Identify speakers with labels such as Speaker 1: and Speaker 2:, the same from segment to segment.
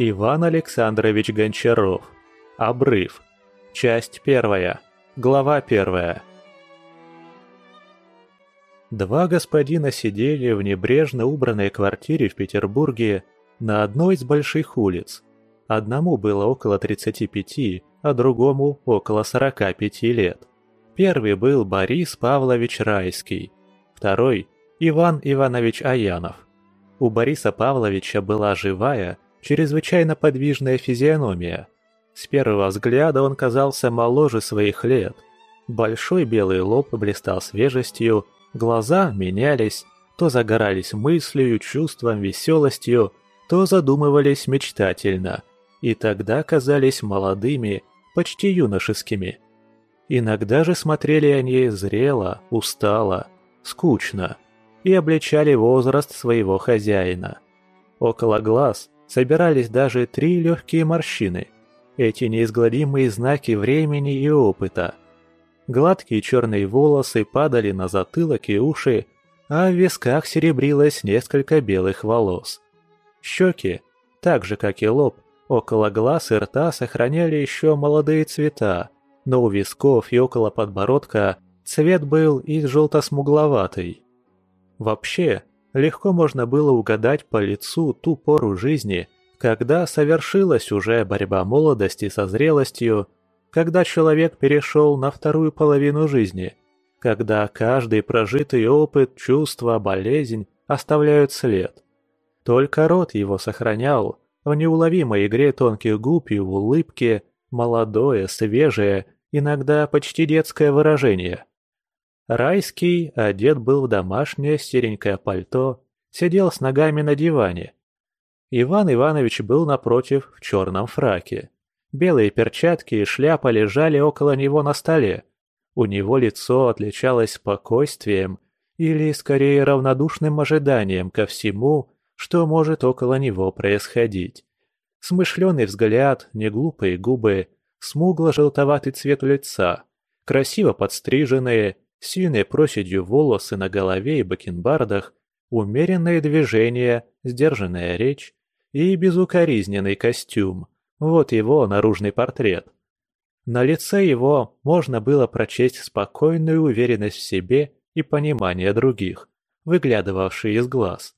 Speaker 1: Иван Александрович Гончаров. Обрыв. Часть первая. Глава первая. Два господина сидели в небрежно убранной квартире в Петербурге на одной из больших улиц. Одному было около 35, а другому около 45 лет. Первый был Борис Павлович Райский, второй – Иван Иванович Аянов. У Бориса Павловича была живая, чрезвычайно подвижная физиономия. С первого взгляда он казался моложе своих лет. Большой белый лоб блистал свежестью, Глаза менялись, то загорались мыслью, чувством, веселостью, то задумывались мечтательно, и тогда казались молодыми, почти юношескими. Иногда же смотрели они зрело, устало, скучно и обличали возраст своего хозяина. Около глаз собирались даже три легкие морщины, эти неизгладимые знаки времени и опыта – Гладкие черные волосы падали на затылок и уши, а в висках серебрилось несколько белых волос. Щеки, так же как и лоб, около глаз и рта сохраняли еще молодые цвета, но у висков и около подбородка цвет был и желто-смугловатый. Вообще, легко можно было угадать по лицу ту пору жизни, когда совершилась уже борьба молодости со зрелостью, когда человек перешел на вторую половину жизни, когда каждый прожитый опыт, чувство, болезнь оставляют след. Только рот его сохранял в неуловимой игре тонких губ и в улыбке молодое, свежее, иногда почти детское выражение. Райский одет был в домашнее серенькое пальто, сидел с ногами на диване. Иван Иванович был напротив в черном фраке. Белые перчатки и шляпа лежали около него на столе. У него лицо отличалось спокойствием или, скорее, равнодушным ожиданием ко всему, что может около него происходить. Смышленый взгляд, неглупые губы, смугло-желтоватый цвет лица, красиво подстриженные, сильные проседью волосы на голове и бакенбардах, умеренные движения, сдержанная речь и безукоризненный костюм – вот его наружный портрет. На лице его можно было прочесть спокойную уверенность в себе и понимание других, выглядывавшие из глаз.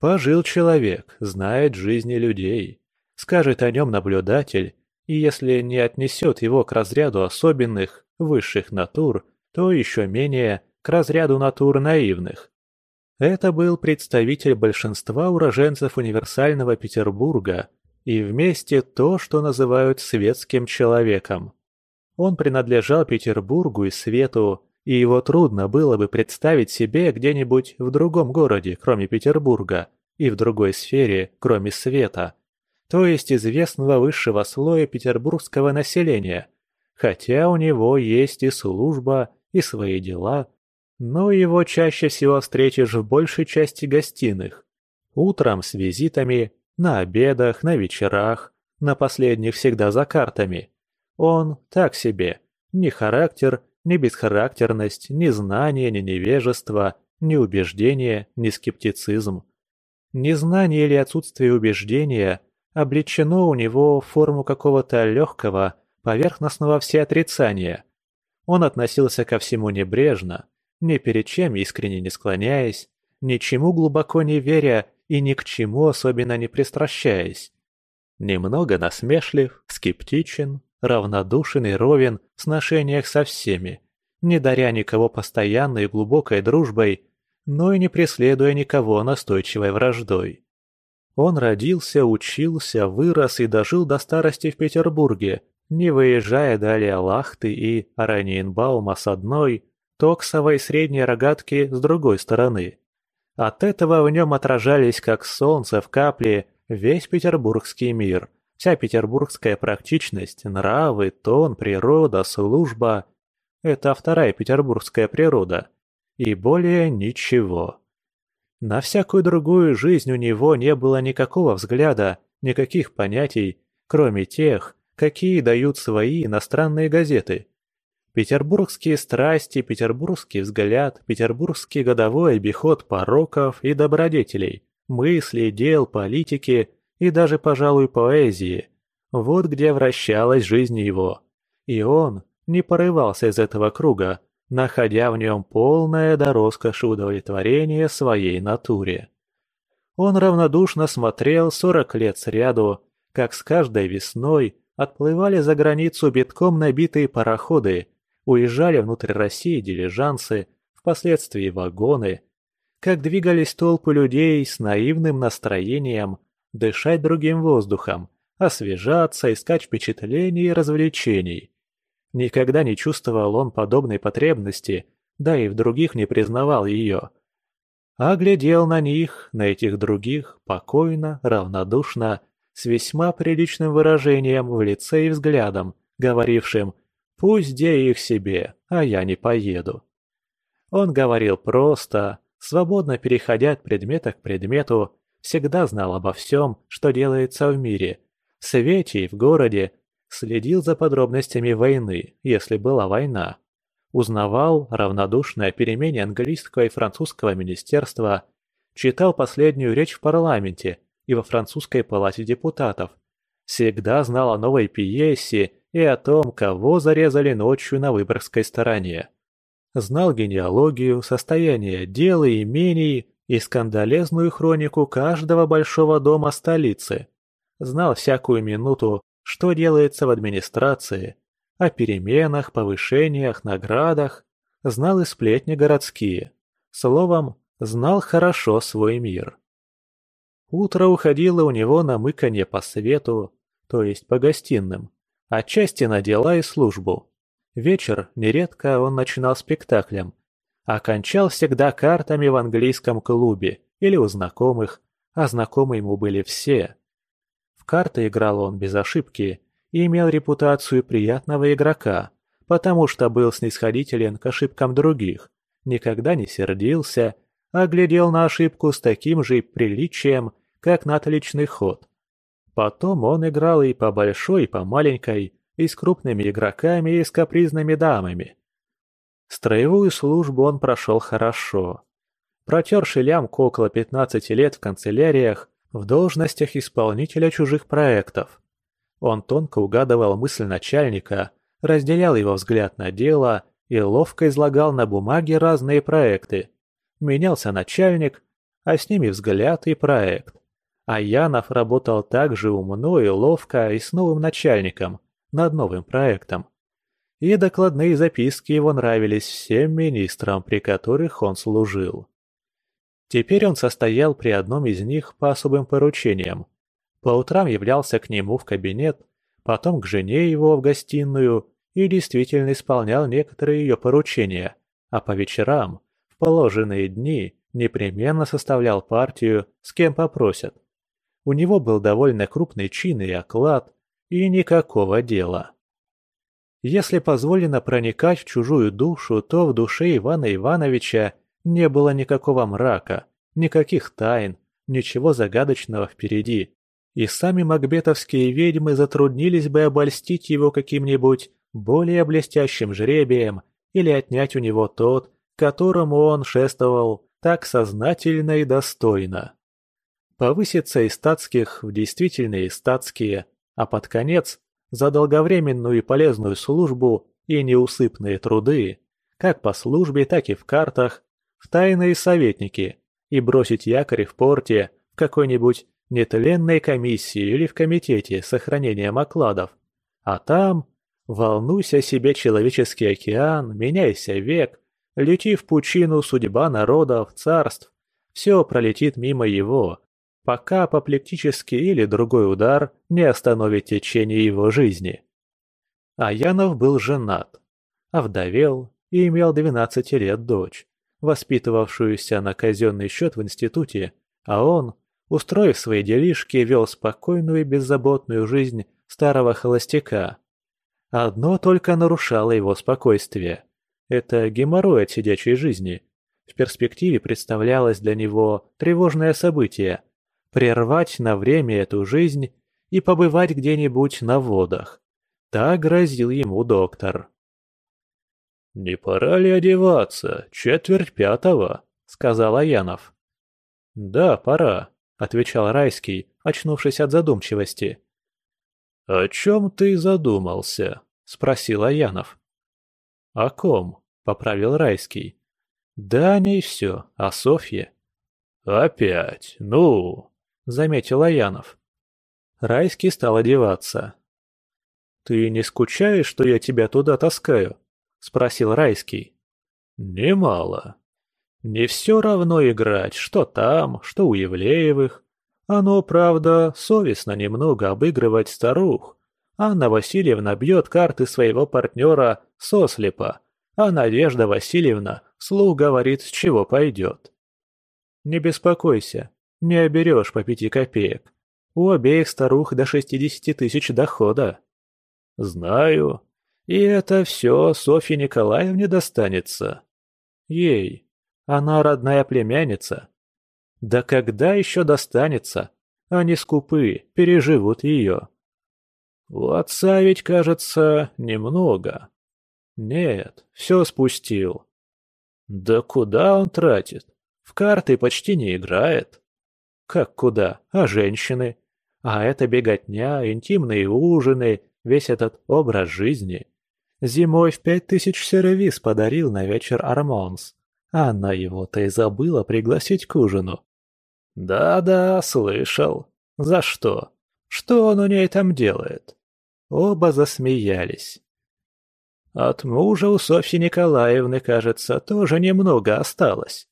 Speaker 1: Пожил человек, знает жизни людей, скажет о нем наблюдатель, и если не отнесет его к разряду особенных, высших натур, то еще менее к разряду натур наивных. Это был представитель большинства уроженцев универсального Петербурга, и вместе то, что называют светским человеком. Он принадлежал Петербургу и свету, и его трудно было бы представить себе где-нибудь в другом городе, кроме Петербурга, и в другой сфере, кроме света, то есть известного высшего слоя петербургского населения, хотя у него есть и служба, и свои дела, но его чаще всего встретишь в большей части гостиных. Утром с визитами, на обедах, на вечерах, на последних всегда за картами. Он так себе. Ни характер, ни бесхарактерность, ни знание, ни невежество, ни убеждение, ни скептицизм. Незнание или отсутствие убеждения облечено у него в форму какого-то легкого, поверхностного всеотрицания. Он относился ко всему небрежно, ни перед чем искренне не склоняясь, ничему глубоко не веря и ни к чему особенно не пристращаясь. Немного насмешлив, скептичен, равнодушен и ровен в сношениях со всеми, не даря никого постоянной глубокой дружбой, но и не преследуя никого настойчивой враждой. Он родился, учился, вырос и дожил до старости в Петербурге, не выезжая далее Лахты и Араньенбаума с одной, Токсовой средней рогатки с другой стороны. От этого в нем отражались, как солнце в капле, весь петербургский мир, вся петербургская практичность, нравы, тон, природа, служба. Это вторая петербургская природа. И более ничего. На всякую другую жизнь у него не было никакого взгляда, никаких понятий, кроме тех, какие дают свои иностранные газеты. Петербургские страсти, петербургский взгляд, петербургский годовой обиход пороков и добродетелей, мыслей, дел, политики и даже, пожалуй, поэзии. Вот где вращалась жизнь его. И он не порывался из этого круга, находя в нем полное до роскоши удовлетворение своей натуре. Он равнодушно смотрел сорок лет сряду, как с каждой весной отплывали за границу битком набитые пароходы, уезжали внутрь России дилижансы, впоследствии вагоны, как двигались толпы людей с наивным настроением дышать другим воздухом, освежаться, искать впечатлений и развлечений. Никогда не чувствовал он подобной потребности, да и в других не признавал ее. А глядел на них, на этих других, покойно, равнодушно, с весьма приличным выражением в лице и взглядом, говорившим «Пусть где их себе, а я не поеду». Он говорил просто, свободно переходя от предмета к предмету, всегда знал обо всем, что делается в мире, в свете и в городе, следил за подробностями войны, если была война, узнавал равнодушно о перемене английского и французского министерства, читал последнюю речь в парламенте и во французской палате депутатов, всегда знал о новой пьесе и о том, кого зарезали ночью на Выборгской стороне. Знал генеалогию, состояние дел и имений и скандалезную хронику каждого большого дома столицы. Знал всякую минуту, что делается в администрации, о переменах, повышениях, наградах. Знал и сплетни городские. Словом, знал хорошо свой мир. Утро уходило у него на мыканье по свету, то есть по гостиным, отчасти на дела и службу. Вечер нередко он начинал спектаклем, окончал всегда картами в английском клубе или у знакомых, а знакомы ему были все. В карты играл он без ошибки и имел репутацию приятного игрока, потому что был снисходителен к ошибкам других, никогда не сердился, а глядел на ошибку с таким же приличием, как на отличный ход. Потом он играл и по большой, и по маленькой, и с крупными игроками, и с капризными дамами. Строевую службу он прошел хорошо. Протерший лямку около 15 лет в канцеляриях, в должностях исполнителя чужих проектов. Он тонко угадывал мысль начальника, разделял его взгляд на дело и ловко излагал на бумаге разные проекты. Менялся начальник, а с ними взгляд и проект. А Янов работал так же умно и ловко и с новым начальником, над новым проектом. И докладные записки его нравились всем министрам, при которых он служил. Теперь он состоял при одном из них по особым поручениям. По утрам являлся к нему в кабинет, потом к жене его в гостиную и действительно исполнял некоторые ее поручения, а по вечерам, в положенные дни, непременно составлял партию, с кем попросят. У него был довольно крупный чин и оклад, и никакого дела. Если позволено проникать в чужую душу, то в душе Ивана Ивановича не было никакого мрака, никаких тайн, ничего загадочного впереди. И сами макбетовские ведьмы затруднились бы обольстить его каким-нибудь более блестящим жребием или отнять у него тот, которому он шествовал так сознательно и достойно. Повыситься из статских в действительные статские, а под конец за долговременную и полезную службу и неусыпные труды, как по службе, так и в картах, в тайные советники и бросить якорь в порте в какой-нибудь нетленной комиссии или в комитете сохранения окладов. А там волнуйся себе человеческий океан, меняйся век, лети в пучину судьба народов, царств, все пролетит мимо его, пока апоплектический или другой удар не остановит течение его жизни. Аянов был женат, овдовел и имел 12 лет дочь, воспитывавшуюся на казенный счет в институте, а он, устроив свои делишки, вел спокойную и беззаботную жизнь старого холостяка. Одно только нарушало его спокойствие. Это геморрой от сидячей жизни. В перспективе представлялось для него тревожное событие – прервать на время эту жизнь и побывать где-нибудь на водах. Так грозил ему доктор. «Не пора ли одеваться? Четверть пятого», — сказал Аянов. «Да, пора», — отвечал Райский, очнувшись от задумчивости. «О чем ты задумался?» — спросил Аянов. «О ком?» — поправил Райский. «Да о ней все, о Софье». «Опять? Ну?» — заметил Аянов. Райский стал одеваться. «Ты не скучаешь, что я тебя туда таскаю?» — спросил Райский. «Немало. Не все равно играть, что там, что у Евлеевых. Оно, правда, совестно немного обыгрывать старух. Анна Васильевна бьет карты своего партнера сослепа, а Надежда Васильевна слух говорит, с чего пойдет. Не беспокойся, не оберешь по пяти копеек. У обеих старух до шестидесяти тысяч дохода. Знаю. И это все Софье Николаевне достанется. Ей. Она родная племянница. Да когда еще достанется? Они скупы, переживут ее. У отца ведь, кажется, немного. Нет, все спустил. Да куда он тратит? В карты почти не играет. Как куда? А женщины? А это беготня, интимные ужины, весь этот образ жизни. Зимой в пять тысяч сервис подарил на вечер Армонс. Она его-то и забыла пригласить к ужину. Да-да, слышал. За что? Что он у ней там делает? Оба засмеялись. От мужа у Софьи Николаевны, кажется, тоже немного осталось.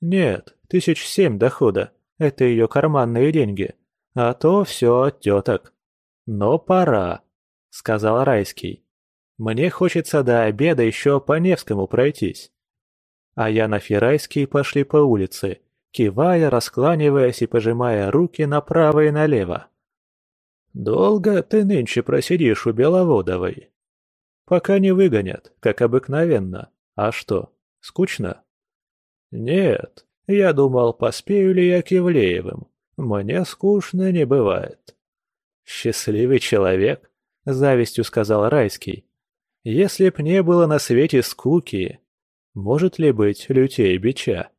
Speaker 1: Нет, тысяч семь дохода. Это ее карманные деньги. А то все от теток. Но пора, сказал Райский. Мне хочется до обеда еще по Невскому пройтись. А я на Ферайский пошли по улице, кивая, раскланиваясь и пожимая руки направо и налево. «Долго ты нынче просидишь у Беловодовой?» «Пока не выгонят, как обыкновенно. А что, скучно?» «Нет, я думал, поспею ли я к Евлеевым. Мне скучно не бывает». «Счастливый человек», — завистью сказал Райский. «Если б не было на свете скуки, может ли быть лютей бича?»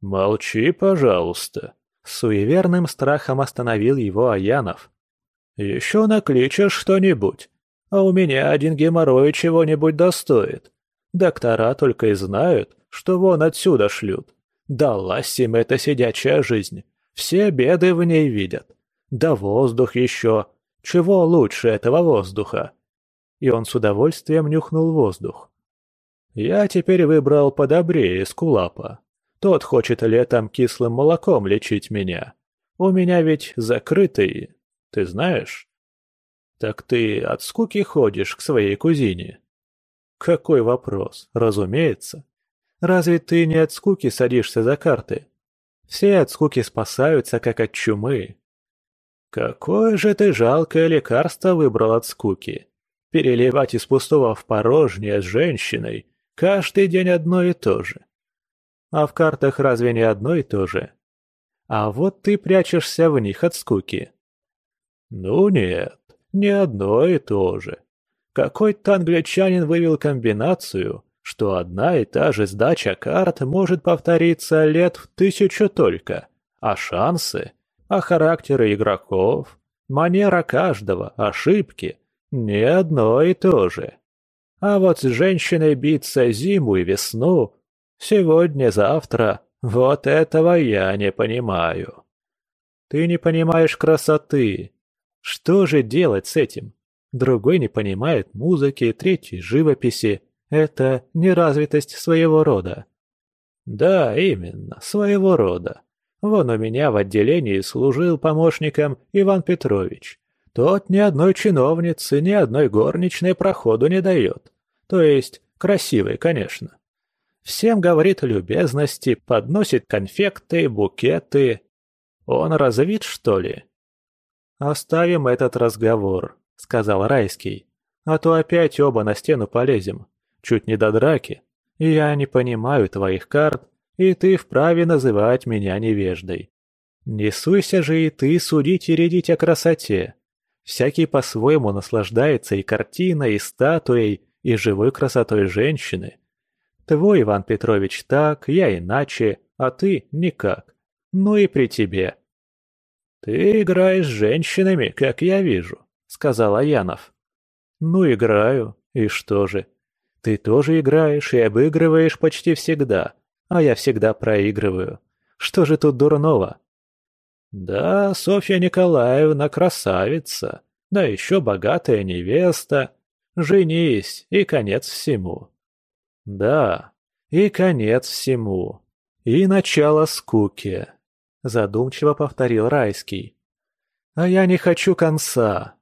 Speaker 1: «Молчи, пожалуйста», — суеверным страхом остановил его Аянов. «Еще накличешь что-нибудь, а у меня один геморрой чего-нибудь достоит. Доктора только и знают, что вон отсюда шлют. Далась им эта сидячая жизнь, все беды в ней видят. Да воздух еще, чего лучше этого воздуха?» И он с удовольствием нюхнул воздух. «Я теперь выбрал подобрее Скулапа. Тот хочет летом кислым молоком лечить меня. У меня ведь закрытый, ты знаешь? Так ты от скуки ходишь к своей кузине? Какой вопрос, разумеется. Разве ты не от скуки садишься за карты? Все от скуки спасаются, как от чумы. Какое же ты жалкое лекарство выбрал от скуки. Переливать из пустого в порожнее с женщиной каждый день одно и то же. А в картах разве не одно и то же? А вот ты прячешься в них от скуки. Ну нет, не одно и то же. Какой-то англичанин вывел комбинацию, что одна и та же сдача карт может повториться лет в тысячу только, а шансы, а характеры игроков, манера каждого, ошибки – не одно и то же. А вот с женщиной биться зиму и весну Сегодня-завтра. Вот этого я не понимаю. Ты не понимаешь красоты. Что же делать с этим? Другой не понимает музыки, третий – живописи. Это неразвитость своего рода. Да, именно, своего рода. Вон у меня в отделении служил помощником Иван Петрович. Тот ни одной чиновницы, ни одной горничной проходу не дает. То есть, красивой, конечно. Всем говорит любезности, подносит конфекты, букеты. Он развит, что ли? «Оставим этот разговор», — сказал Райский. «А то опять оба на стену полезем. Чуть не до драки. Я не понимаю твоих карт, и ты вправе называть меня невеждой. Не суйся же и ты судить и рядить о красоте. Всякий по-своему наслаждается и картиной, и статуей, и живой красотой женщины. Твой Иван Петрович так, я иначе, а ты никак. Ну и при тебе». «Ты играешь с женщинами, как я вижу», — сказал Аянов. «Ну, играю. И что же? Ты тоже играешь и обыгрываешь почти всегда, а я всегда проигрываю. Что же тут дурного?» «Да, Софья Николаевна красавица, да еще богатая невеста. Женись, и конец всему». «Да, и конец всему. И начало скуки», — задумчиво повторил Райский. «А я не хочу конца.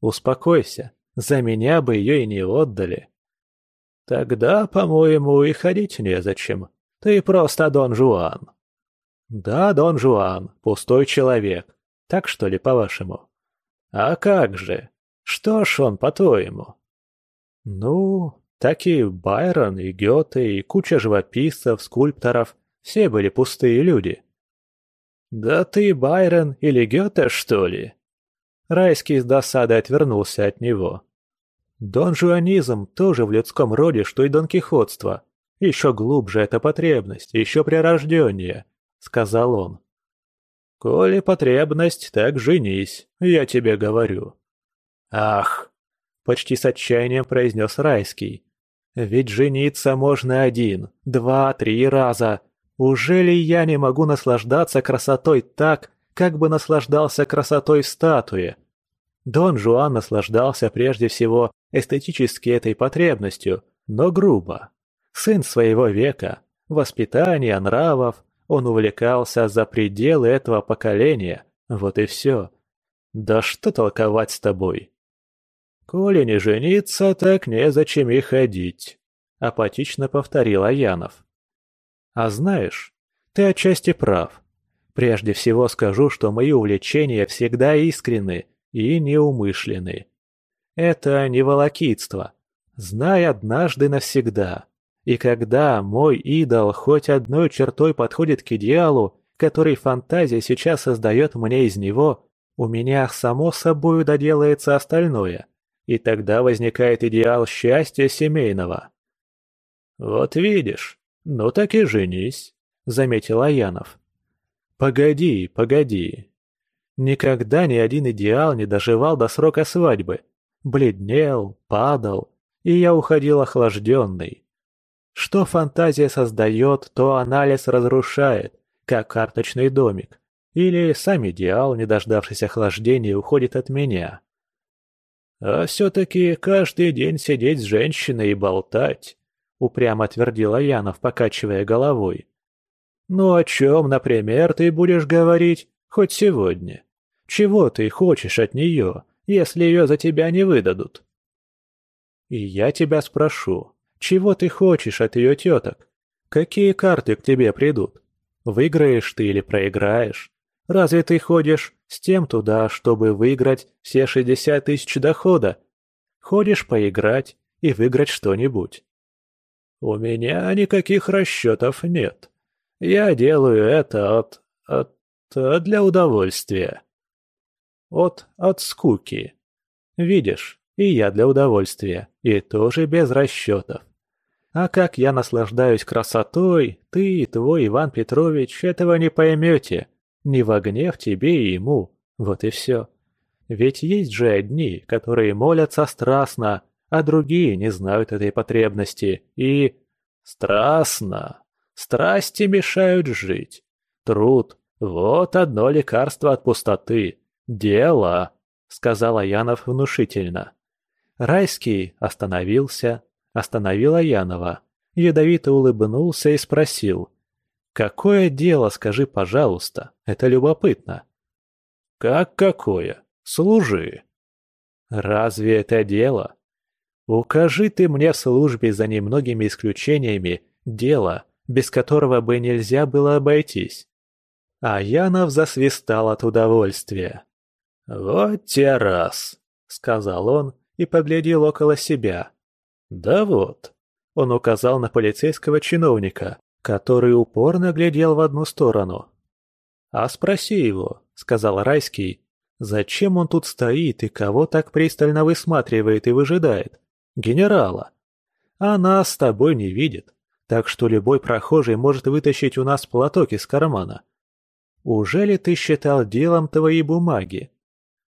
Speaker 1: Успокойся, за меня бы ее и не отдали». «Тогда, по-моему, и ходить незачем. Ты просто Дон Жуан». «Да, Дон Жуан, пустой человек. Так что ли, по-вашему?» «А как же? Что ж он, по-твоему?» «Ну, так и Байрон, и Гёте, и куча живописцев, скульпторов. Все были пустые люди». «Да ты Байрон или Гёте, что ли?» Райский с досадой отвернулся от него. Донжуанизм тоже в людском роде, что и донкихотство. Еще глубже эта потребность, еще прирожденнее сказал он. «Коли потребность, так женись, я тебе говорю». «Ах!» — почти с отчаянием произнес Райский. «Ведь жениться можно один, два, три раза. Уже ли я не могу наслаждаться красотой так, как бы наслаждался красотой в статуе?» Дон Жуан наслаждался прежде всего эстетически этой потребностью, но грубо. Сын своего века, воспитания, нравов, он увлекался за пределы этого поколения, вот и все. Да что толковать с тобой? «Коли не жениться, так незачем и ходить», — апатично повторил Аянов. «А знаешь, ты отчасти прав. Прежде всего скажу, что мои увлечения всегда искренны и неумышленны. Это не волокитство. Знай однажды навсегда. И когда мой идол хоть одной чертой подходит к идеалу, который фантазия сейчас создает мне из него, у меня само собой доделается остальное, и тогда возникает идеал счастья семейного. «Вот видишь, ну так и женись», — заметил Аянов. «Погоди, погоди. Никогда ни один идеал не доживал до срока свадьбы. Бледнел, падал, и я уходил охлажденный. Что фантазия создает, то анализ разрушает, как карточный домик. Или сам идеал, не дождавшись охлаждения, уходит от меня. «А все-таки каждый день сидеть с женщиной и болтать», — упрямо твердила Янов, покачивая головой. «Ну о чем, например, ты будешь говорить хоть сегодня? Чего ты хочешь от нее, если ее за тебя не выдадут?» «И я тебя спрошу, чего ты хочешь от ее теток? Какие карты к тебе придут? Выиграешь ты или проиграешь? Разве ты ходишь с тем туда, чтобы выиграть все 60 тысяч дохода? Ходишь поиграть и выиграть что-нибудь. У меня никаких расчетов нет. Я делаю это от... от... для удовольствия. От... от скуки. Видишь, и я для удовольствия, и тоже без расчетов. А как я наслаждаюсь красотой, ты и твой Иван Петрович этого не поймете. Не во гнев тебе и ему. Вот и все. Ведь есть же одни, которые молятся страстно, а другие не знают этой потребности. И... Страстно. Страсти мешают жить. Труд. Вот одно лекарство от пустоты. Дело, сказал Янов внушительно. Райский остановился, Остановила Янова. Ядовито улыбнулся и спросил. «Какое дело, скажи, пожалуйста? Это любопытно». «Как какое? Служи». «Разве это дело? Укажи ты мне в службе за немногими исключениями дело, без которого бы нельзя было обойтись». А Янов засвистал от удовольствия. «Вот те раз», — сказал он и поглядел около себя. «Да вот». Он указал на полицейского чиновника, который упорно глядел в одну сторону. «А спроси его», — сказал Райский, — «зачем он тут стоит и кого так пристально высматривает и выжидает? Генерала. А нас с тобой не видит, так что любой прохожий может вытащить у нас платок из кармана». Уже ли ты считал делом твои бумаги?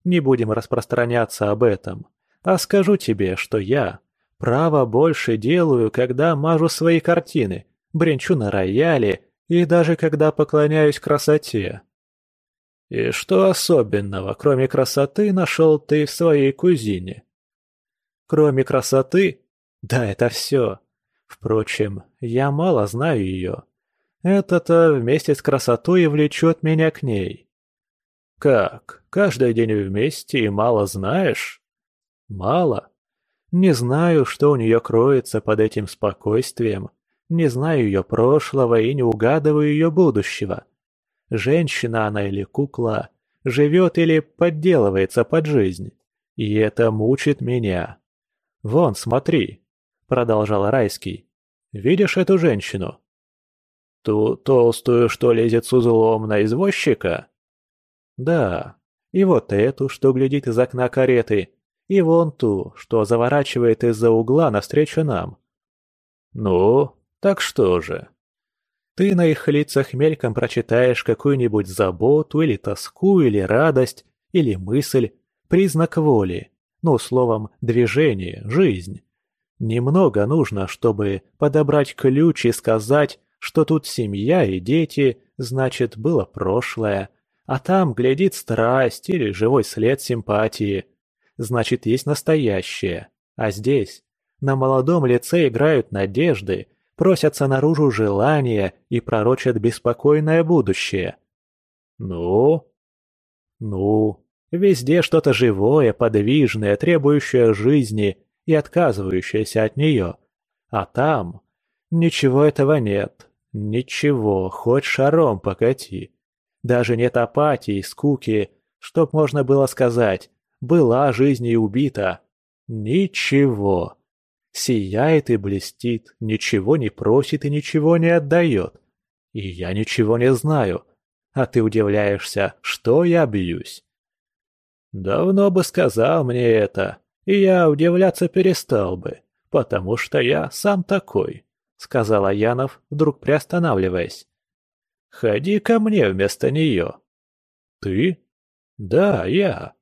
Speaker 1: Не будем распространяться об этом, а скажу тебе, что я, право, больше делаю, когда мажу свои картины, бренчу на рояле и даже когда поклоняюсь красоте. И что особенного, кроме красоты, нашел ты в своей кузине? Кроме красоты? Да, это все. Впрочем, я мало знаю ее. Это-то вместе с красотой и влечет меня к ней. Как? Каждый день вместе и мало знаешь? Мало? Не знаю, что у нее кроется под этим спокойствием. Не знаю ее прошлого и не угадываю ее будущего. Женщина она или кукла, живет или подделывается под жизнь. И это мучит меня. «Вон, смотри», — продолжал Райский. «Видишь эту женщину?» Ту толстую, что лезет с узлом на извозчика? Да. И вот эту, что глядит из окна кареты. И вон ту, что заворачивает из-за угла навстречу нам. Ну, так что же? Ты на их лицах мельком прочитаешь какую-нибудь заботу или тоску, или радость, или мысль, признак воли, ну, словом, движение, жизнь. Немного нужно, чтобы подобрать ключ и сказать что тут семья и дети, значит, было прошлое, а там глядит страсть или живой след симпатии. Значит, есть настоящее. А здесь, на молодом лице играют надежды, просятся наружу желания и пророчат беспокойное будущее. Ну? Ну, везде что-то живое, подвижное, требующее жизни и отказывающееся от нее. А там ничего этого нет. Ничего, хоть шаром покати. Даже нет апатии, скуки, чтоб можно было сказать, была жизнь и убита. Ничего. Сияет и блестит, ничего не просит и ничего не отдает. И я ничего не знаю. А ты удивляешься, что я бьюсь. Давно бы сказал мне это, и я удивляться перестал бы, потому что я сам такой сказал Аянов, вдруг приостанавливаясь. «Ходи ко мне вместо нее». «Ты?» «Да, я.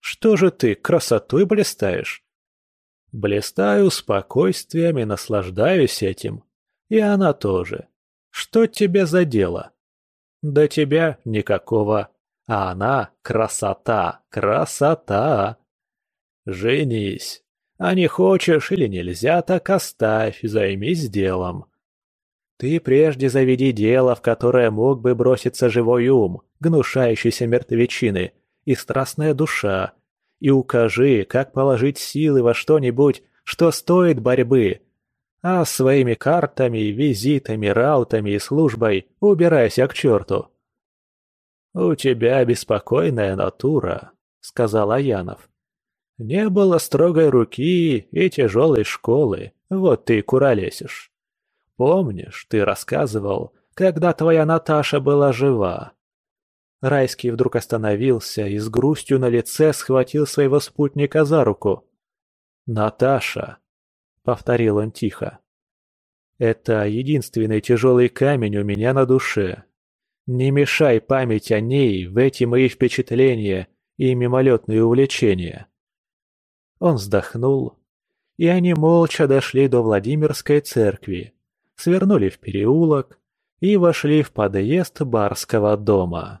Speaker 1: Что же ты, красотой блистаешь?» «Блистаю спокойствием и наслаждаюсь этим. И она тоже. Что тебе за дело?» «До тебя никакого. А она красота, красота!» «Женись!» А не хочешь или нельзя, так оставь, займись делом. Ты прежде заведи дело, в которое мог бы броситься живой ум, гнушающийся мертвечины, и страстная душа, и укажи, как положить силы во что-нибудь, что стоит борьбы. А своими картами, визитами, раутами и службой убирайся к черту. «У тебя беспокойная натура», — сказал Аянов. Не было строгой руки и тяжелой школы, вот ты и куролесишь. Помнишь, ты рассказывал, когда твоя Наташа была жива?» Райский вдруг остановился и с грустью на лице схватил своего спутника за руку. «Наташа», — повторил он тихо, — «это единственный тяжелый камень у меня на душе. Не мешай память о ней в эти мои впечатления и мимолетные увлечения». Он вздохнул, и они молча дошли до Владимирской церкви, свернули в переулок и вошли в подъезд барского дома.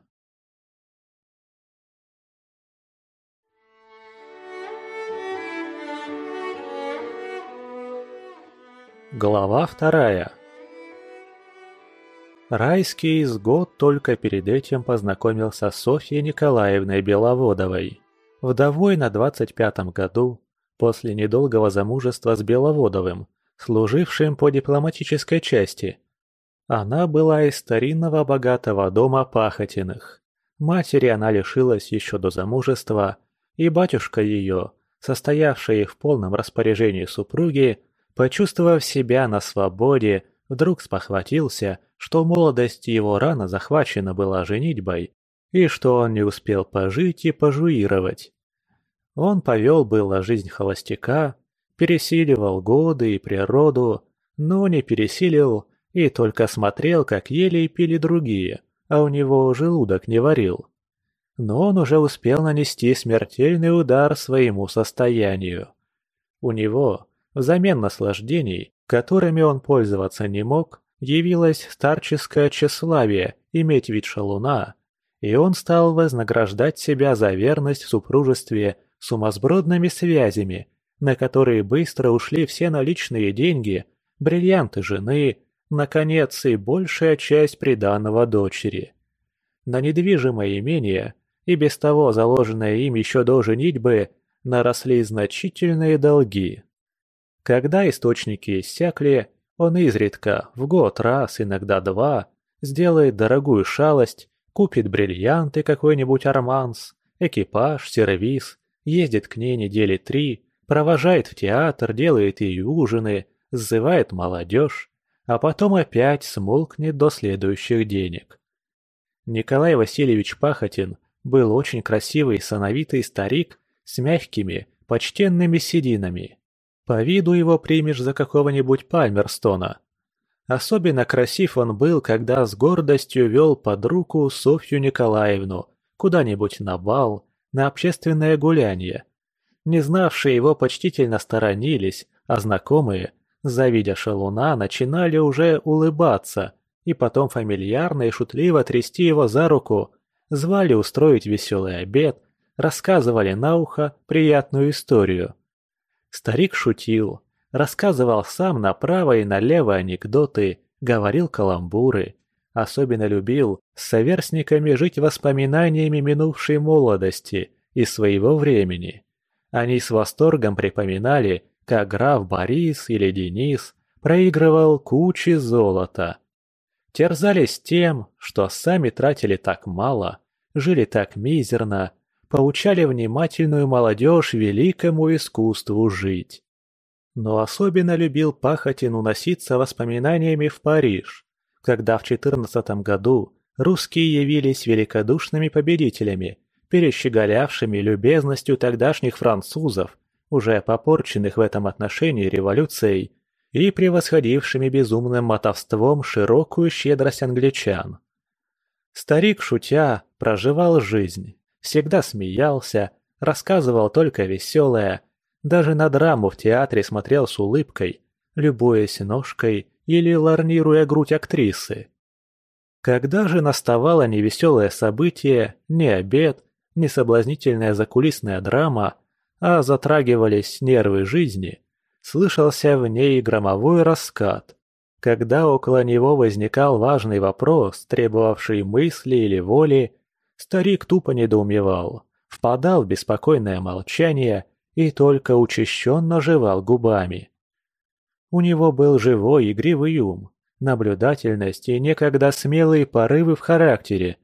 Speaker 1: Глава вторая Райский из год только перед этим познакомился с Софьей Николаевной Беловодовой вдовой на 25-м году, после недолгого замужества с Беловодовым, служившим по дипломатической части. Она была из старинного богатого дома Пахотиных. Матери она лишилась еще до замужества, и батюшка ее, состоявший в полном распоряжении супруги, почувствовав себя на свободе, вдруг спохватился, что молодость его рано захвачена была женитьбой, и что он не успел пожить и пожуировать. Он повел было жизнь холостяка, пересиливал годы и природу, но не пересилил и только смотрел, как ели и пили другие, а у него желудок не варил. Но он уже успел нанести смертельный удар своему состоянию. У него, взамен наслаждений, которыми он пользоваться не мог, явилось старческое тщеславие иметь вид шалуна, и он стал вознаграждать себя за верность в супружестве сумасбродными связями, на которые быстро ушли все наличные деньги, бриллианты жены, наконец и большая часть приданного дочери. На недвижимое имение, и без того заложенное им еще до женитьбы, наросли значительные долги. Когда источники иссякли, он изредка, в год раз, иногда два, сделает дорогую шалость, купит бриллианты какой-нибудь арманс, экипаж, сервис, ездит к ней недели три, провожает в театр, делает ей ужины, сзывает молодежь, а потом опять смолкнет до следующих денег. Николай Васильевич Пахотин был очень красивый сановитый старик с мягкими, почтенными сединами. По виду его примешь за какого-нибудь Пальмерстона. Особенно красив он был, когда с гордостью вел под руку Софью Николаевну куда-нибудь на бал, на общественное гуляние. Не знавшие его почтительно сторонились, а знакомые, завидя шалуна, начинали уже улыбаться и потом фамильярно и шутливо трясти его за руку, звали устроить веселый обед, рассказывали на ухо приятную историю. Старик шутил, рассказывал сам направо и налево анекдоты, говорил каламбуры. Особенно любил с соверстниками жить воспоминаниями минувшей молодости и своего времени. Они с восторгом припоминали, как граф Борис или Денис проигрывал кучи золота. Терзались тем, что сами тратили так мало, жили так мизерно, поучали внимательную молодежь великому искусству жить. Но особенно любил Пахотин уноситься воспоминаниями в Париж, когда в 14 году русские явились великодушными победителями, перещеголявшими любезностью тогдашних французов, уже попорченных в этом отношении революцией, и превосходившими безумным мотовством широкую щедрость англичан. Старик, шутя, проживал жизнь, всегда смеялся, рассказывал только веселое, даже на драму в театре смотрел с улыбкой, любуясь ножкой или ларнируя грудь актрисы. Когда же наставало невеселое событие, не обед, не соблазнительная закулисная драма, а затрагивались нервы жизни, слышался в ней громовой раскат. Когда около него возникал важный вопрос, требовавший мысли или воли, Старик тупо недоумевал, впадал в беспокойное молчание и только учащенно жевал губами. У него был живой игривый ум, наблюдательность и некогда смелые порывы в характере.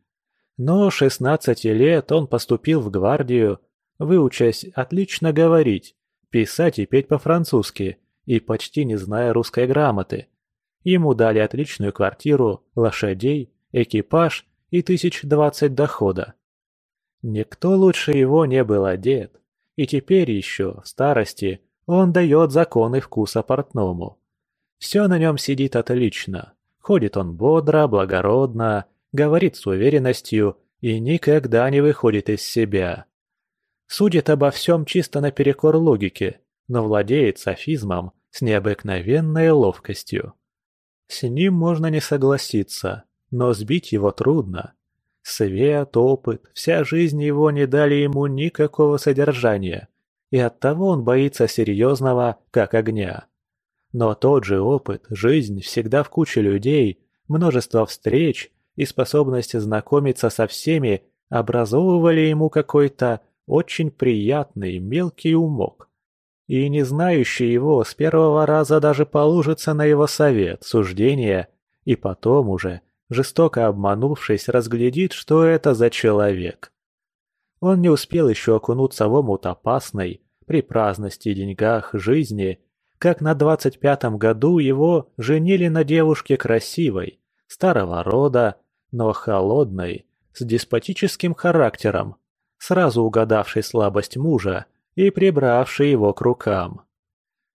Speaker 1: Но 16 лет он поступил в гвардию, выучась отлично говорить, писать и петь по-французски и почти не зная русской грамоты. Ему дали отличную квартиру, лошадей, экипаж и тысяч двадцать дохода. Никто лучше его не был одет, и теперь еще, в старости, он дает законы вкуса портному. Все на нем сидит отлично, ходит он бодро, благородно, говорит с уверенностью и никогда не выходит из себя. Судит обо всем чисто наперекор логике, но владеет софизмом с необыкновенной ловкостью. С ним можно не согласиться, но сбить его трудно. Свет, опыт, вся жизнь его не дали ему никакого содержания, и оттого он боится серьезного, как огня. Но тот же опыт, жизнь всегда в куче людей, множество встреч и способность знакомиться со всеми образовывали ему какой-то очень приятный мелкий умок. И не знающий его с первого раза даже положится на его совет, суждение, и потом уже – жестоко обманувшись, разглядит, что это за человек. Он не успел еще окунуться в омут опасной, при праздности, деньгах, жизни, как на двадцать пятом году его женили на девушке красивой, старого рода, но холодной, с деспотическим характером, сразу угадавшей слабость мужа и прибравшей его к рукам.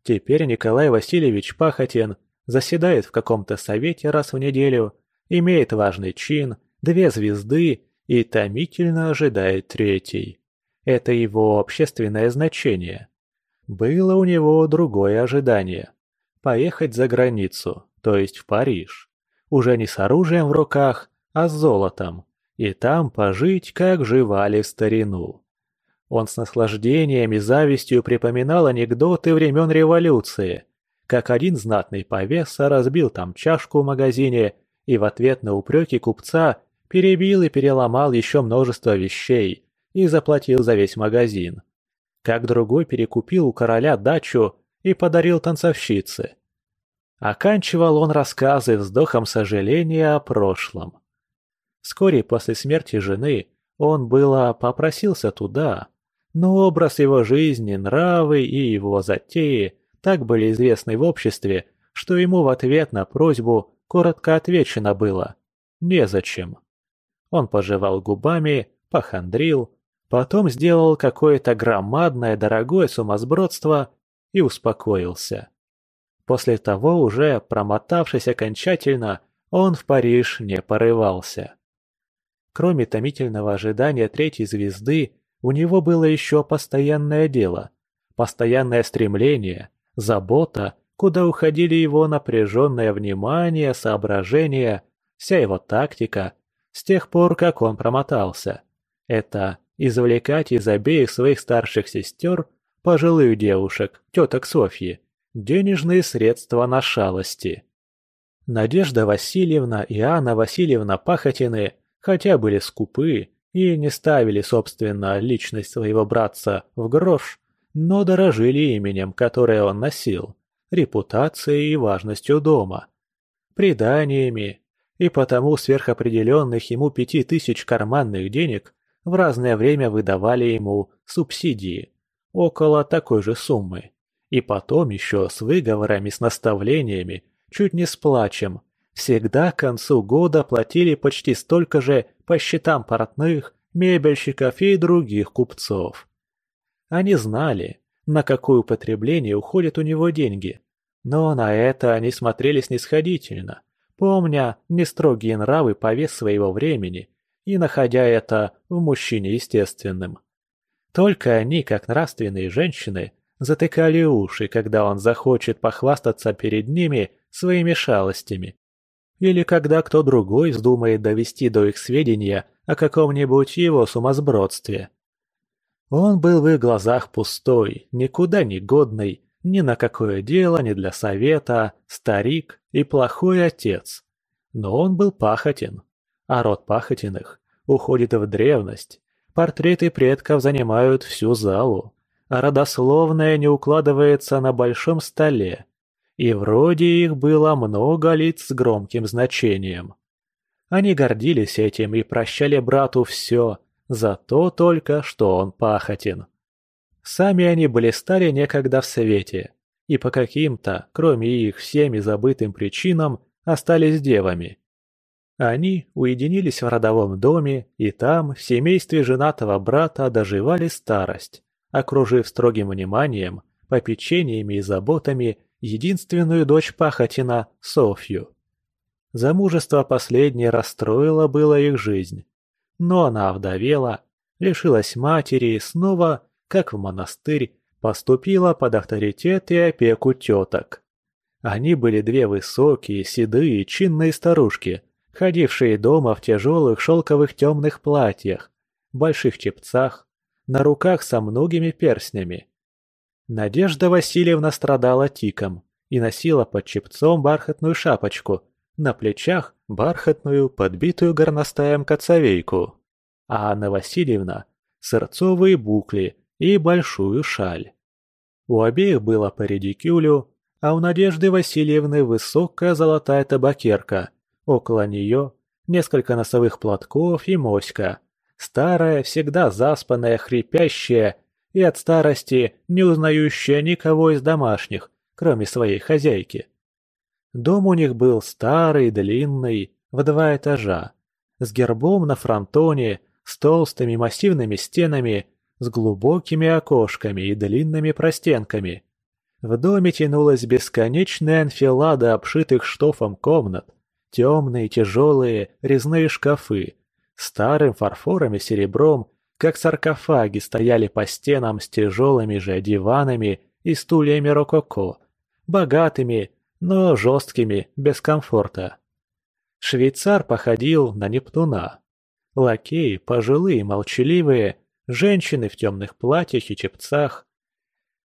Speaker 1: Теперь Николай Васильевич Пахотин заседает в каком-то совете раз в неделю имеет важный чин, две звезды и томительно ожидает третьей. Это его общественное значение. Было у него другое ожидание. Поехать за границу, то есть в Париж. Уже не с оружием в руках, а с золотом. И там пожить, как живали в старину. Он с наслаждением и завистью припоминал анекдоты времен революции, как один знатный повеса разбил там чашку в магазине и в ответ на упреки купца перебил и переломал еще множество вещей и заплатил за весь магазин. Как другой перекупил у короля дачу и подарил танцовщице. Оканчивал он рассказы вздохом сожаления о прошлом. Вскоре после смерти жены он было попросился туда, но образ его жизни, нравы и его затеи так были известны в обществе, что ему в ответ на просьбу коротко отвечено было «незачем». Он пожевал губами, похандрил, потом сделал какое-то громадное дорогое сумасбродство и успокоился. После того, уже промотавшись окончательно, он в Париж не порывался. Кроме томительного ожидания третьей звезды, у него было еще постоянное дело, постоянное стремление, забота, куда уходили его напряженное внимание, соображения, вся его тактика, с тех пор, как он промотался. Это извлекать из обеих своих старших сестер, пожилых девушек, теток Софьи, денежные средства на шалости. Надежда Васильевна и Анна Васильевна Пахотины, хотя были скупы и не ставили, собственно, личность своего братца в грош, но дорожили именем, которое он носил, репутацией и важностью дома, преданиями, и потому сверхопределенных ему пяти тысяч карманных денег в разное время выдавали ему субсидии, около такой же суммы. И потом еще с выговорами, с наставлениями, чуть не с плачем, всегда к концу года платили почти столько же по счетам портных, мебельщиков и других купцов. Они знали, на какое употребление уходят у него деньги, но на это они смотрели снисходительно, помня нестрогие нравы повес своего времени и находя это в мужчине естественным. Только они, как нравственные женщины, затыкали уши, когда он захочет похвастаться перед ними своими шалостями. Или когда кто другой вздумает довести до их сведения о каком-нибудь его сумасбродстве. Он был в их глазах пустой, никуда не годный, ни на какое дело, ни для совета, старик и плохой отец. Но он был пахотин, а род пахотиных уходит в древность. Портреты предков занимают всю залу, а родословная не укладывается на большом столе. И вроде их было много лиц с громким значением. Они гордились этим и прощали брату все, за то только, что он пахотин. Сами они блистали некогда в свете, и по каким-то, кроме их всеми забытым причинам, остались девами. Они уединились в родовом доме, и там, в семействе женатого брата, доживали старость, окружив строгим вниманием, попечениями и заботами единственную дочь Пахотина, Софью. Замужество последней расстроило было их жизнь. Но она овдовела, лишилась матери и снова, как в монастырь, поступила под авторитет и опеку теток. Они были две высокие, седые, чинные старушки, ходившие дома в тяжелых шелковых темных платьях, больших чепцах, на руках со многими перстнями. Надежда Васильевна страдала тиком и носила под чепцом бархатную шапочку, на плечах бархатную, подбитую горностаем коцовейку, а Анна Васильевна – сырцовые букли и большую шаль. У обеих было по редикюлю, а у Надежды Васильевны высокая золотая табакерка, около нее несколько носовых платков и моська, старая, всегда заспанная, хрипящая и от старости не узнающая никого из домашних, кроме своей хозяйки. Дом у них был старый, длинный, в два этажа, с гербом на фронтоне, с толстыми массивными стенами, с глубокими окошками и длинными простенками. В доме тянулась бесконечная анфилада обшитых штофом комнат, темные тяжелые резные шкафы, Старым фарфором и серебром, как саркофаги, стояли по стенам с тяжелыми же диванами и стульями рококо, богатыми, но жесткими, без комфорта. Швейцар походил на Нептуна. Лакеи, пожилые, молчаливые, женщины в темных платьях и чепцах.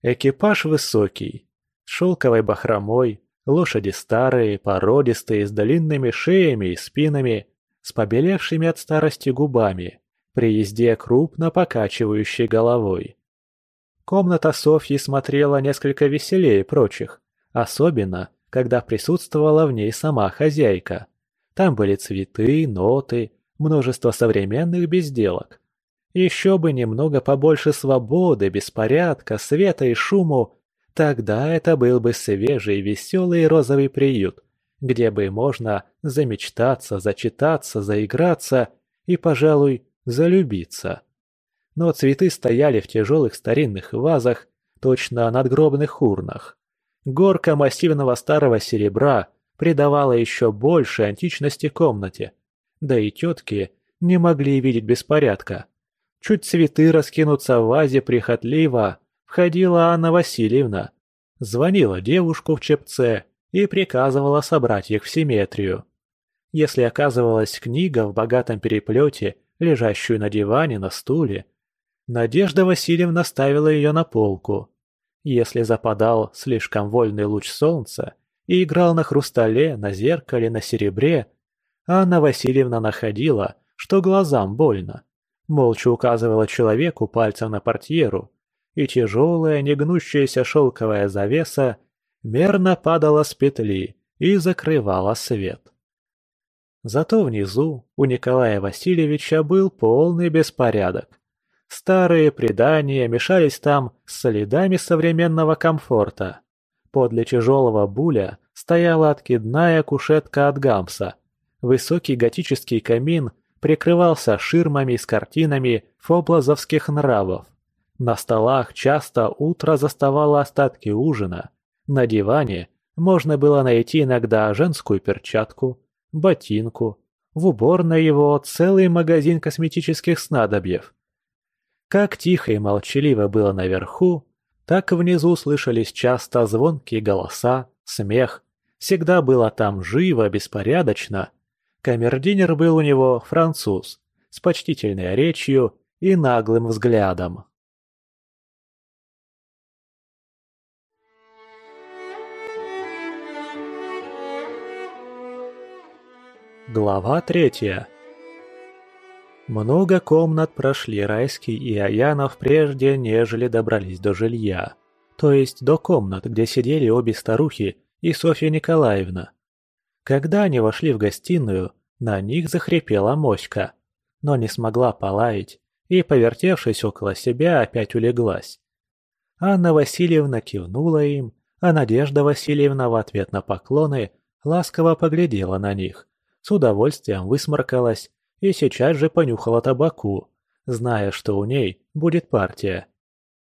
Speaker 1: Экипаж высокий, шелковой бахромой, лошади старые, породистые, с длинными шеями и спинами, с побелевшими от старости губами, при езде крупно покачивающей головой. Комната Софьи смотрела несколько веселее прочих, особенно, когда присутствовала в ней сама хозяйка. Там были цветы, ноты, множество современных безделок. Еще бы немного побольше свободы, беспорядка, света и шуму, тогда это был бы свежий, веселый розовый приют, где бы можно замечтаться, зачитаться, заиграться и, пожалуй, залюбиться. Но цветы стояли в тяжелых старинных вазах, точно надгробных урнах. Горка массивного старого серебра придавала еще больше античности комнате. Да и тетки не могли видеть беспорядка. Чуть цветы раскинутся в вазе прихотливо, входила Анна Васильевна. Звонила девушку в чепце и приказывала собрать их в симметрию. Если оказывалась книга в богатом переплете, лежащую на диване, на стуле, Надежда Васильевна ставила ее на полку. Если западал слишком вольный луч солнца и играл на хрустале, на зеркале, на серебре, Анна Васильевна находила, что глазам больно. Молча указывала человеку пальцем на портьеру, и тяжелая, негнущаяся шелковая завеса мерно падала с петли и закрывала свет. Зато внизу у Николая Васильевича был полный беспорядок. Старые предания мешались там с следами современного комфорта. Подле тяжелого буля стояла откидная кушетка от гамса. Высокий готический камин прикрывался ширмами с картинами фоблазовских нравов. На столах часто утро заставало остатки ужина. На диване можно было найти иногда женскую перчатку, ботинку, в уборной его целый магазин косметических снадобьев. Как тихо и молчаливо было наверху, так внизу слышались часто звонкие голоса, смех. Всегда было там живо, беспорядочно. Камердинер был у него француз, с почтительной речью и наглым взглядом. Глава третья Много комнат прошли Райский и Аянов прежде, нежели добрались до жилья. То есть до комнат, где сидели обе старухи и Софья Николаевна. Когда они вошли в гостиную, на них захрипела моська, но не смогла полаять и, повертевшись около себя, опять улеглась. Анна Васильевна кивнула им, а Надежда Васильевна в ответ на поклоны ласково поглядела на них с удовольствием высморкалась и сейчас же понюхала табаку, зная, что у ней будет партия.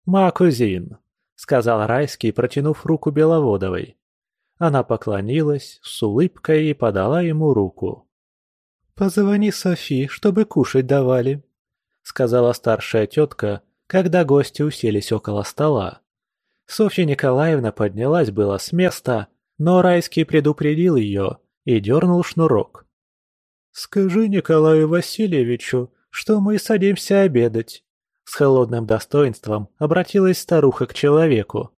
Speaker 1: «Макузин», — сказал Райский, протянув руку Беловодовой. Она поклонилась с улыбкой и подала ему руку. «Позвони Софи, чтобы кушать давали», — сказала старшая тетка, когда гости уселись около стола. Софья Николаевна поднялась было с места, но Райский предупредил ее, и дернул шнурок. «Скажи Николаю Васильевичу, что мы садимся обедать», — с холодным достоинством обратилась старуха к человеку.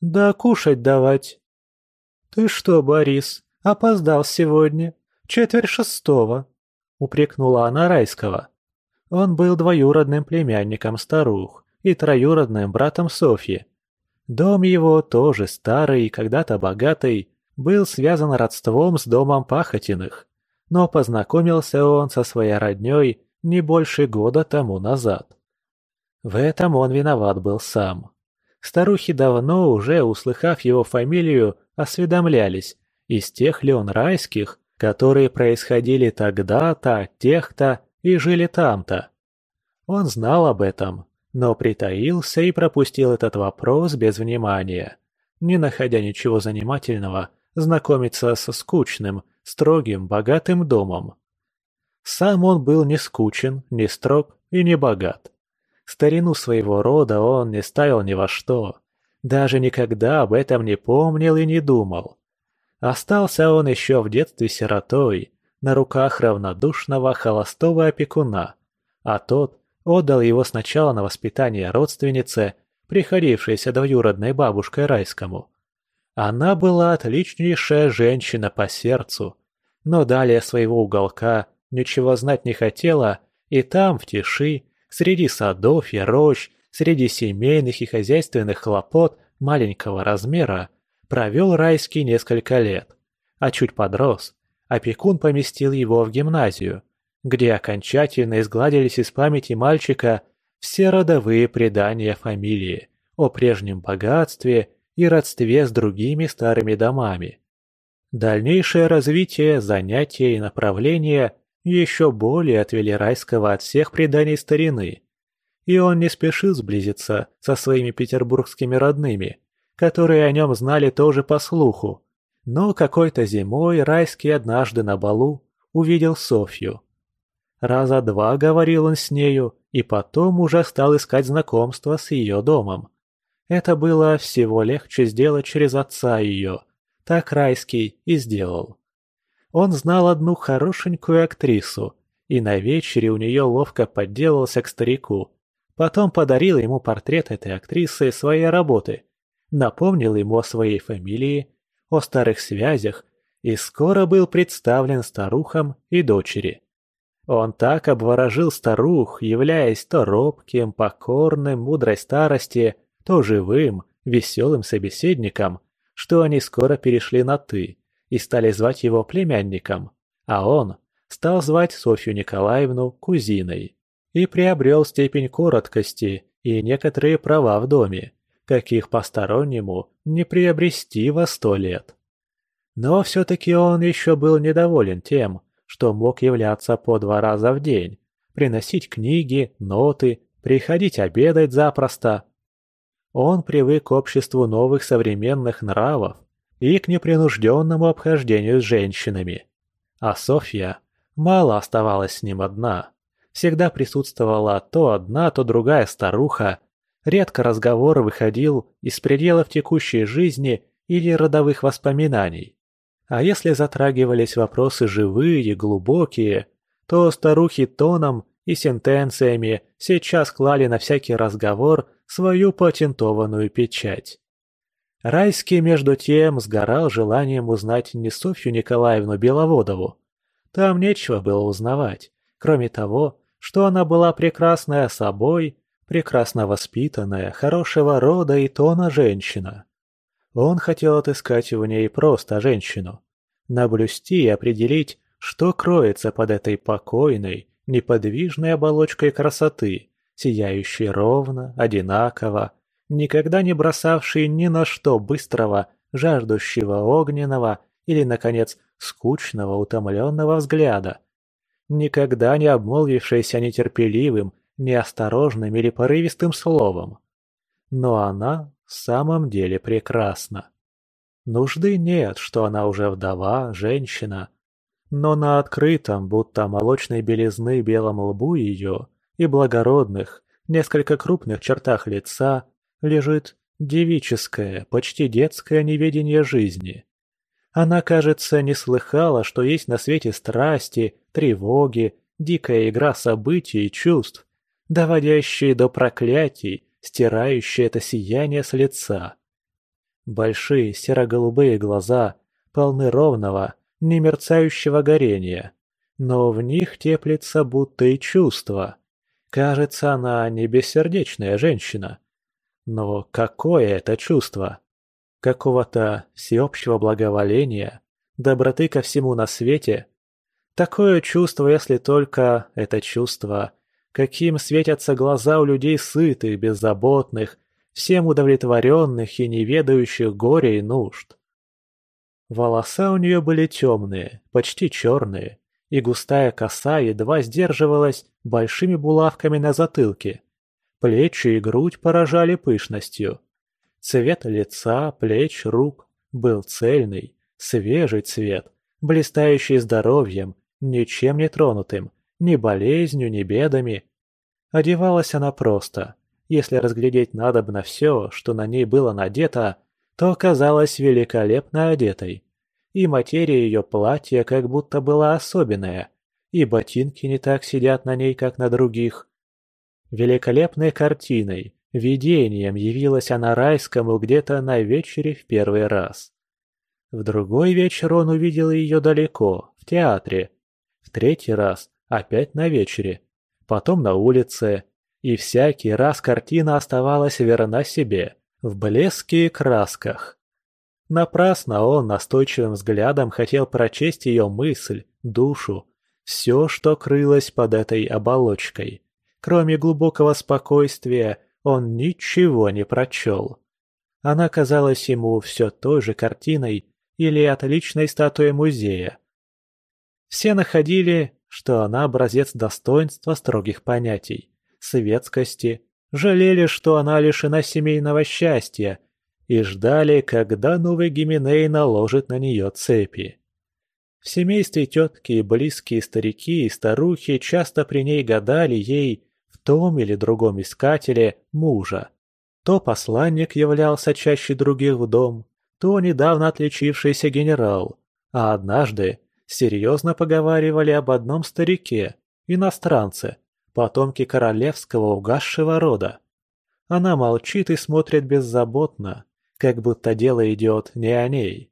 Speaker 1: «Да кушать давать». «Ты что, Борис, опоздал сегодня? Четверть шестого», — упрекнула она Райского. Он был двоюродным племянником старух и троюродным братом Софьи. Дом его, тоже старый и когда-то богатый, был связан родством с домом Пахотиных, но познакомился он со своей роднёй не больше года тому назад. В этом он виноват был сам. Старухи давно уже, услыхав его фамилию, осведомлялись, из тех ли он райских, которые происходили тогда-то, тех-то и жили там-то. Он знал об этом, но притаился и пропустил этот вопрос без внимания, не находя ничего занимательного знакомиться со скучным, строгим, богатым домом. Сам он был не скучен, не строг и не богат. Старину своего рода он не ставил ни во что, даже никогда об этом не помнил и не думал. Остался он еще в детстве сиротой, на руках равнодушного холостого опекуна, а тот отдал его сначала на воспитание родственнице, приходившейся двоюродной бабушкой Райскому. Она была отличнейшая женщина по сердцу, но далее своего уголка ничего знать не хотела, и там, в тиши, среди садов и рощ, среди семейных и хозяйственных хлопот маленького размера, провел Райский несколько лет. А чуть подрос, опекун поместил его в гимназию, где окончательно изгладились из памяти мальчика все родовые предания фамилии о прежнем богатстве и родстве с другими старыми домами. Дальнейшее развитие, занятия и направления еще более отвели Райского от всех преданий старины, и он не спешил сблизиться со своими петербургскими родными, которые о нем знали тоже по слуху. Но какой-то зимой Райский однажды на балу увидел Софью. Раза два говорил он с нею, и потом уже стал искать знакомства с ее домом. Это было всего легче сделать через отца ее. Так Райский и сделал. Он знал одну хорошенькую актрису, и на вечере у нее ловко подделался к старику, Потом подарил ему портрет этой актрисы своей работы, напомнил ему о своей фамилии, о старых связях и скоро был представлен старухам и дочери. Он так обворожил старух, являясь то робким, покорным, мудрой старости, то живым, веселым собеседником, что они скоро перешли на «ты» и стали звать его племянником, а он стал звать Софью Николаевну кузиной и приобрел степень короткости и некоторые права в доме, каких постороннему не приобрести во сто лет. Но все-таки он еще был недоволен тем, что мог являться по два раза в день, приносить книги, ноты, приходить обедать запросто. Он привык к обществу новых современных нравов и к непринужденному обхождению с женщинами. А Софья мало оставалась с ним одна всегда присутствовала то одна, то другая старуха. Редко разговор выходил из пределов текущей жизни или родовых воспоминаний. А если затрагивались вопросы живые, глубокие, то старухи тоном и сентенциями сейчас клали на всякий разговор свою патентованную печать. Райский, между тем, сгорал желанием узнать не Софью Николаевну Беловодову. Там нечего было узнавать, кроме того, что она была прекрасная собой, прекрасно воспитанная, хорошего рода и тона женщина. Он хотел отыскать в ней просто женщину, наблюсти и определить, что кроется под этой покойной, неподвижной оболочкой красоты, сияющей ровно, одинаково, никогда не бросавшей ни на что быстрого, жаждущего огненного или, наконец, скучного, утомленного взгляда, никогда не обмолвившаяся нетерпеливым, неосторожным или порывистым словом. Но она в самом деле прекрасна. Нужды нет, что она уже вдова, женщина. Но на открытом, будто молочной белизны белом лбу ее и благородных, несколько крупных чертах лица лежит девическое, почти детское неведение жизни. Она, кажется, не слыхала, что есть на свете страсти, тревоги, дикая игра событий и чувств, доводящие до проклятий, стирающие это сияние с лица. Большие серо-голубые глаза полны ровного, немерцающего горения, но в них теплится будто и чувство. Кажется, она не бессердечная женщина. Но какое это чувство? Какого-то всеобщего благоволения, доброты ко всему на свете. Такое чувство, если только это чувство, каким светятся глаза у людей сытых, беззаботных, всем удовлетворенных и не ведающих горя и нужд. Волоса у нее были темные, почти черные, и густая коса едва сдерживалась большими булавками на затылке. Плечи и грудь поражали пышностью. Цвет лица, плеч, рук был цельный, свежий цвет, блистающий здоровьем ничем не тронутым, ни болезнью, ни бедами. Одевалась она просто. Если разглядеть надобно все, что на ней было надето, то казалась великолепно одетой. И материя ее платья как будто была особенная, и ботинки не так сидят на ней, как на других. Великолепной картиной, видением явилась она райскому где-то на вечере в первый раз. В другой вечер он увидел ее далеко, в театре. В третий раз опять на вечере, потом на улице. И всякий раз картина оставалась верна себе, в блеске и красках. Напрасно он настойчивым взглядом хотел прочесть ее мысль, душу, все, что крылось под этой оболочкой. Кроме глубокого спокойствия, он ничего не прочел. Она казалась ему все той же картиной или отличной статуей музея. Все находили, что она образец достоинства строгих понятий, светскости, жалели, что она лишена семейного счастья, и ждали, когда новый Гименей наложит на нее цепи. В семействе тетки и близкие старики и старухи часто при ней гадали ей том или другом искателе мужа. То посланник являлся чаще других в дом, то недавно отличившийся генерал, а однажды серьезно поговаривали об одном старике, иностранце, потомке королевского угасшего рода. Она молчит и смотрит беззаботно, как будто дело идет не о ней.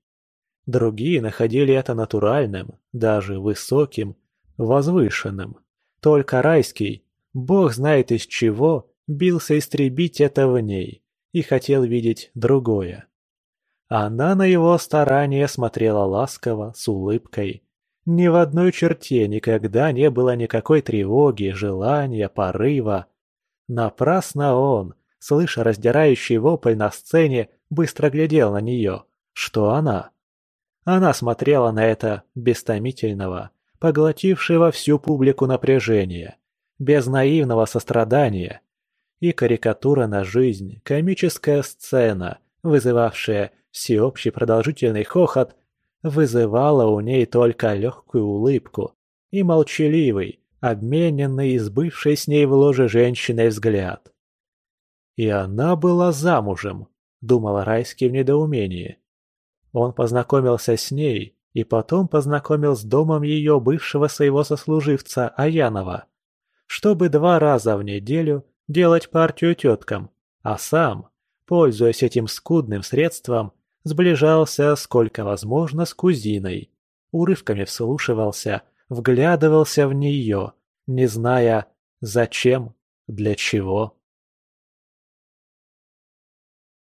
Speaker 1: Другие находили это натуральным, даже высоким, возвышенным. Только райский, бог знает из чего, бился истребить это в ней и хотел видеть другое. Она на его старания смотрела ласково, с улыбкой. Ни в одной черте никогда не было никакой тревоги, желания, порыва. Напрасно он, слыша раздирающий вопль на сцене, быстро глядел на нее. Что она? Она смотрела на это бестомительного, поглотившего всю публику напряжения, без наивного сострадания. И карикатура на жизнь, комическая сцена, вызывавшая всеобщий продолжительный хохот, вызывала у ней только легкую улыбку и молчаливый, обмененный с бывшей с ней в ложе женщиной взгляд. «И она была замужем», — думала Райский в недоумении. Он познакомился с ней и потом познакомил с домом ее бывшего своего сослуживца Аянова, чтобы два раза в неделю делать партию теткам, а сам, пользуясь этим скудным средством, сближался сколько возможно с кузиной, урывками вслушивался, вглядывался в нее, не зная, зачем, для чего.